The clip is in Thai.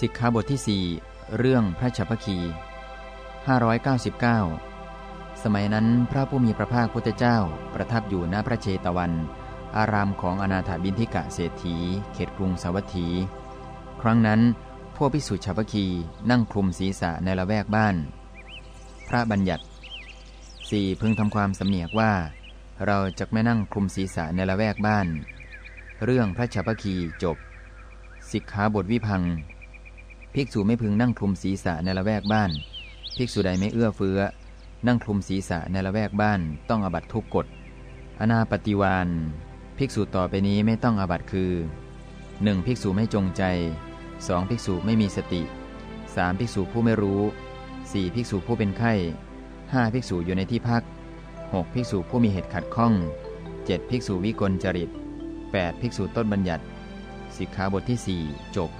สิกขาบทที่ 4 เรื่องพระชัพคี 599 สมัยนั้นพระผู้มีพระภาคพุทธเจ้าประทับอยู่ณพระเชตวัน อารามของอนาถาบินทิกะเศรษฐี เขตกรุงสาวัตถี ครั้งนั้น พวกพิสุชัพคีนั่งคลุมศีรษะในละแวกบ้าน พระบัญญัติ 4. พึงทำความสำเนียกว่า เราจะไม่นั่งคลุมศีรษะในละแวกบ้าน เรื่องพระชัพคีจบสิกขาบทวิพัง ภิกษุไม่พึงนั่งคลุมศีรษะในละแวกบ้าน ภิกษุใดไม่เอื้อเฟื้อ นั่งคลุมศีรษะในละแวกบ้าน ต้องอบัตทุกกฎ อนาปฏิวานภิกษุต่อไปนี้ไม่ต้องอบัตคือ 1. ภิกษุไม่จงใจ 2. ภิกษุไม่มีสติ 3. ภิกษุผู้ไม่รู้ 4. ภิกษุผู้เป็นไข้ 5. ภิกษุอยู่ในที่พัก 6. ภิกษุผู้มีเหตุขัดข้อง 7. ภิกษุวิกลจริต 8. ภิกษุต้นบัญญัติสิกขาบทที่ 4 จบ